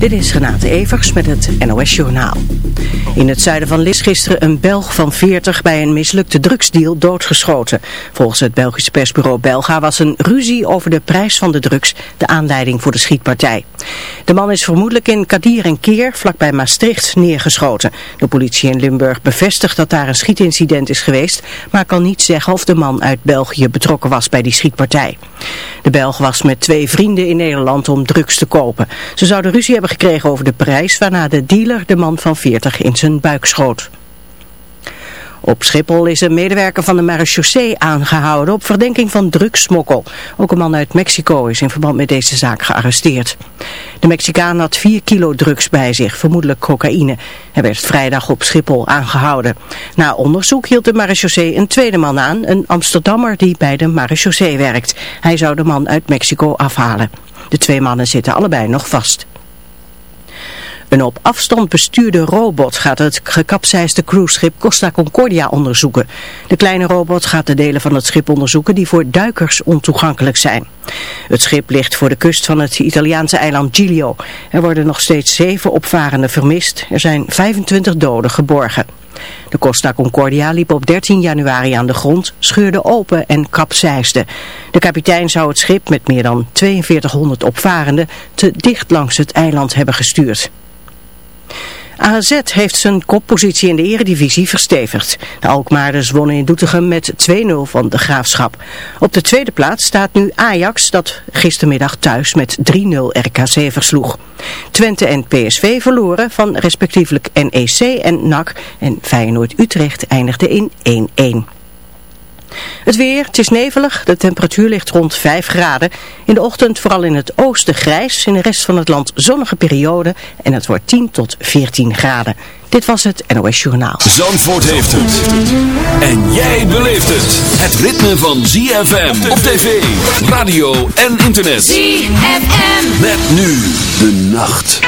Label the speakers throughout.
Speaker 1: Dit is Renate Evers met het NOS Journaal. In het zuiden van Lis gisteren een Belg van 40 bij een mislukte drugsdeal doodgeschoten. Volgens het Belgische persbureau Belga was een ruzie over de prijs van de drugs de aanleiding voor de schietpartij. De man is vermoedelijk in Kadir en Keer vlakbij Maastricht neergeschoten. De politie in Limburg bevestigt dat daar een schietincident is geweest, maar kan niet zeggen of de man uit België betrokken was bij die schietpartij. De Belg was met twee vrienden in Nederland om drugs te kopen. Ze zouden ruzie hebben gekregen over de prijs, waarna de dealer de man van 40 in zijn buik schoot. Op Schiphol is een medewerker van de marechaussee aangehouden op verdenking van drugsmokkel. Ook een man uit Mexico is in verband met deze zaak gearresteerd. De Mexicaan had 4 kilo drugs bij zich, vermoedelijk cocaïne. Hij werd vrijdag op Schiphol aangehouden. Na onderzoek hield de marechaussee een tweede man aan, een Amsterdammer die bij de marechaussee werkt. Hij zou de man uit Mexico afhalen. De twee mannen zitten allebei nog vast. Een op afstand bestuurde robot gaat het gekapseisde cruiseschip Costa Concordia onderzoeken. De kleine robot gaat de delen van het schip onderzoeken die voor duikers ontoegankelijk zijn. Het schip ligt voor de kust van het Italiaanse eiland Giglio. Er worden nog steeds zeven opvarenden vermist. Er zijn 25 doden geborgen. De Costa Concordia liep op 13 januari aan de grond, scheurde open en kapseisde. De kapitein zou het schip met meer dan 4200 opvarenden te dicht langs het eiland hebben gestuurd. AZ heeft zijn koppositie in de eredivisie verstevigd. De Alkmaarders wonnen in Doetinchem met 2-0 van de Graafschap. Op de tweede plaats staat nu Ajax, dat gistermiddag thuis met 3-0 RKC versloeg. Twente en PSV verloren van respectievelijk NEC en NAC en Feyenoord-Utrecht eindigde in 1-1. Het weer, het is nevelig, de temperatuur ligt rond 5 graden. In de ochtend vooral in het oosten grijs, in de rest van het land zonnige periode en het wordt 10 tot 14 graden. Dit was het NOS Journaal.
Speaker 2: Zandvoort heeft het. En jij beleeft het. Het ritme van ZFM op tv, radio en internet. ZFM. Met nu de nacht.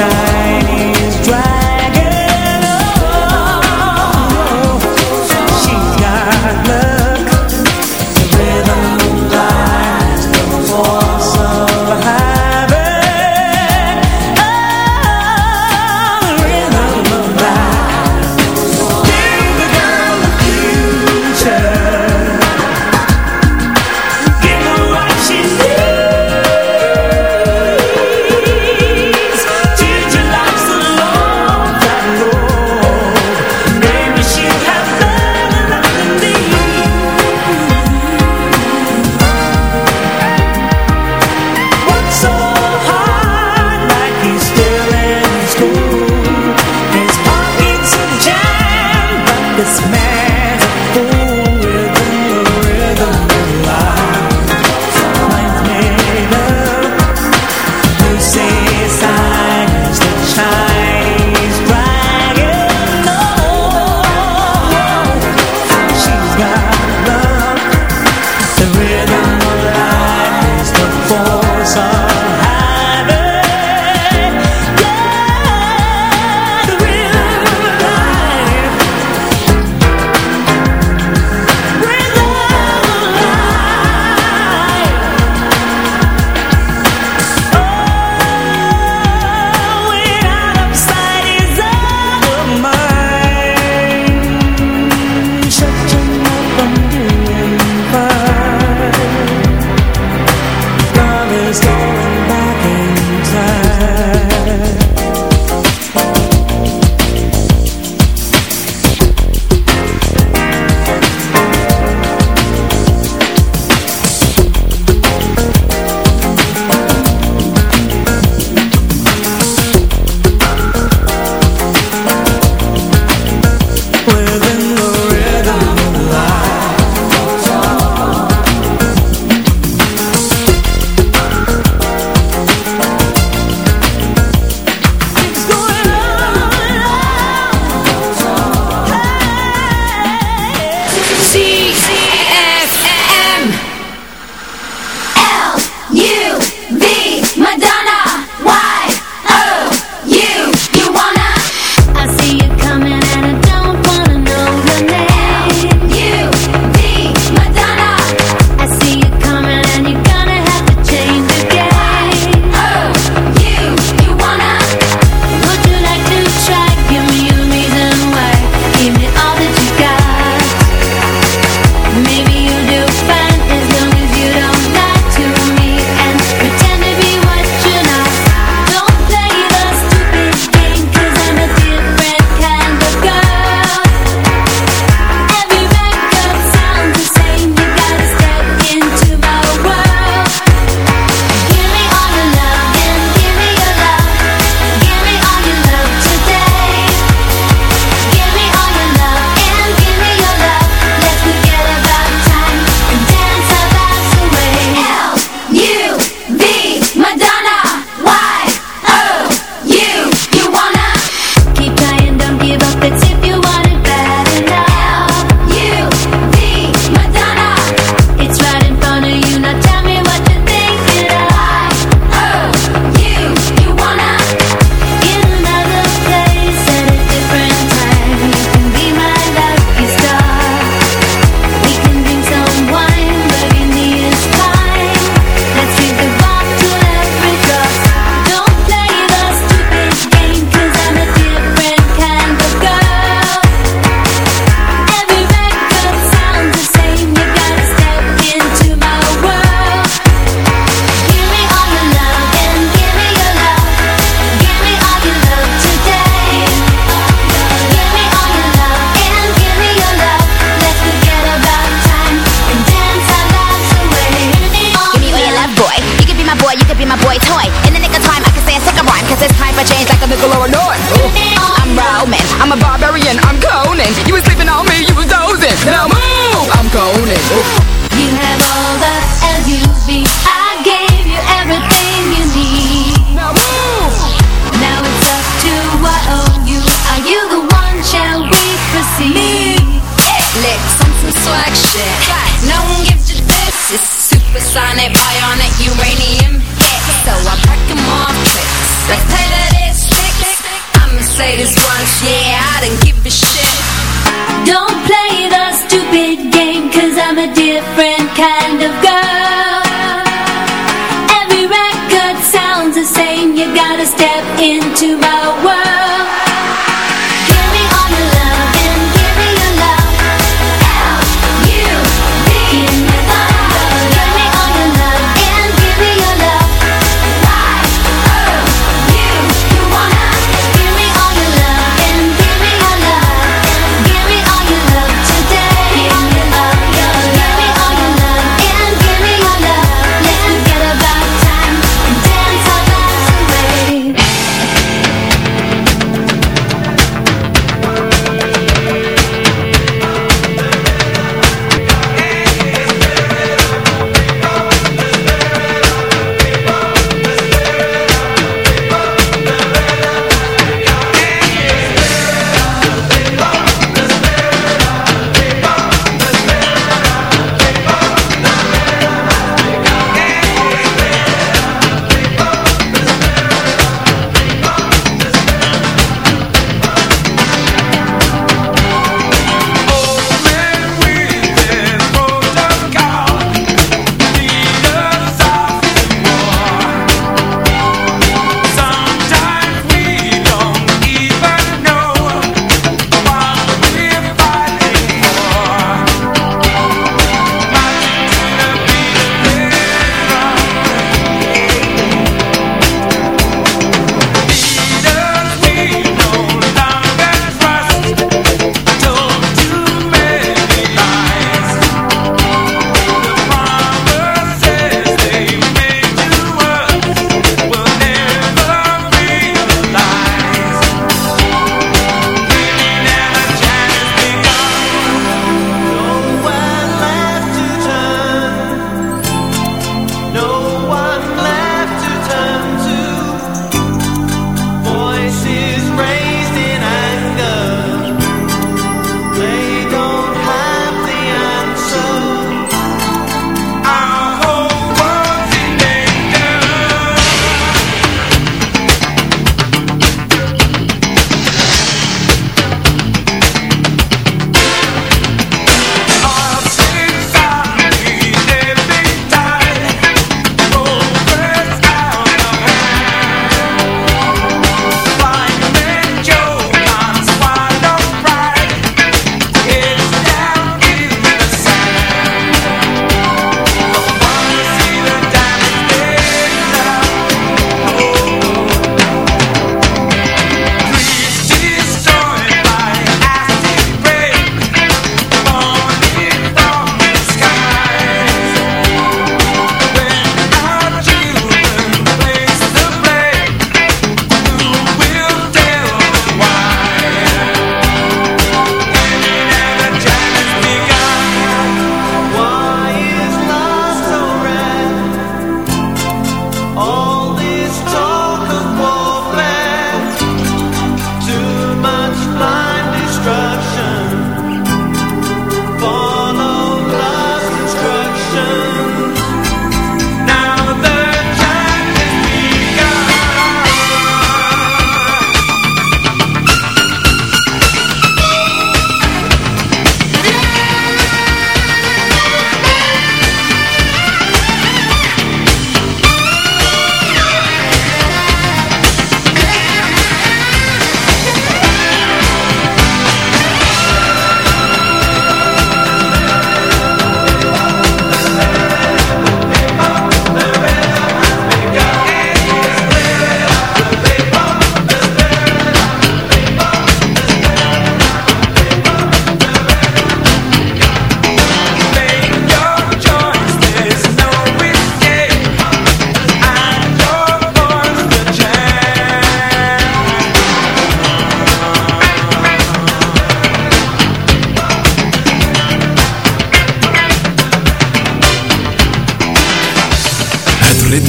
Speaker 3: Sonic, bionic,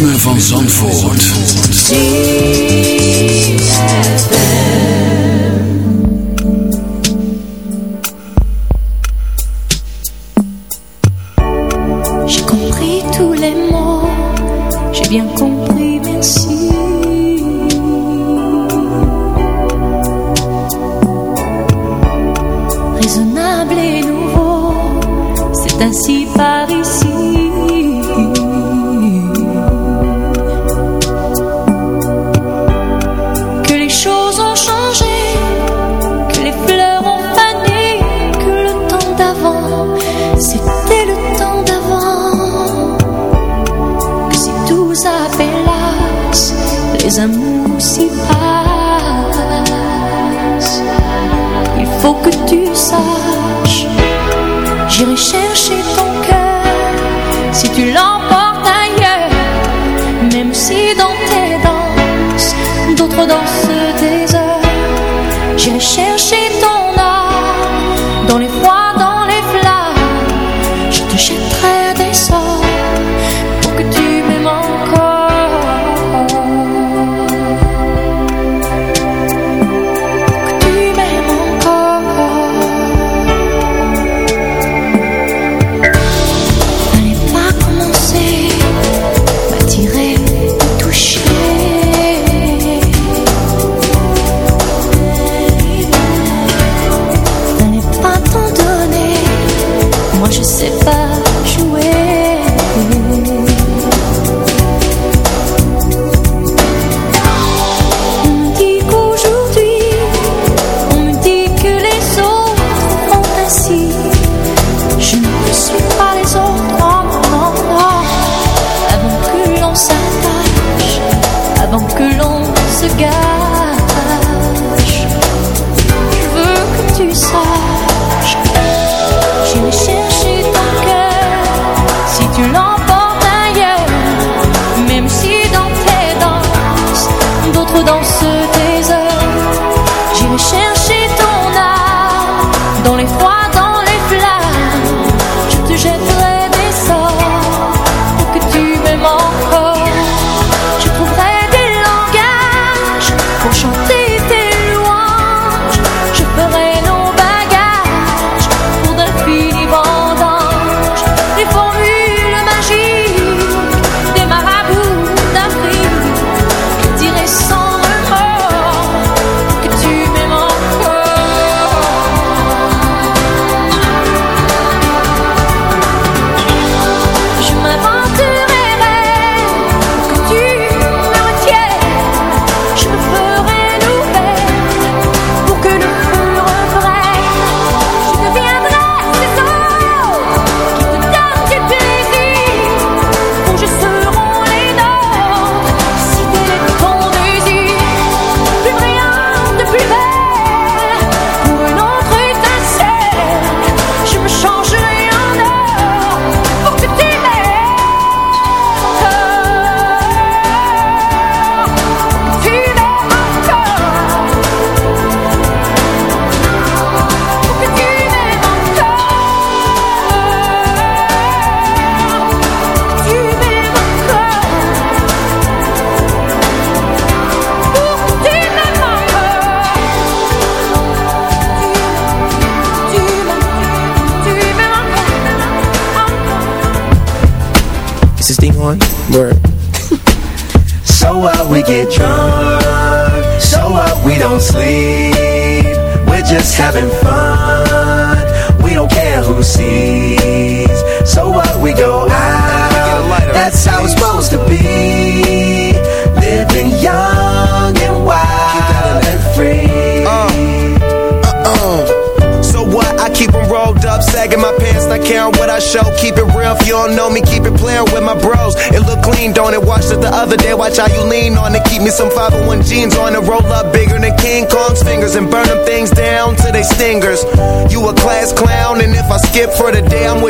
Speaker 3: van Zandvoort. and burn them things down to they stingers. You a class clown, and if I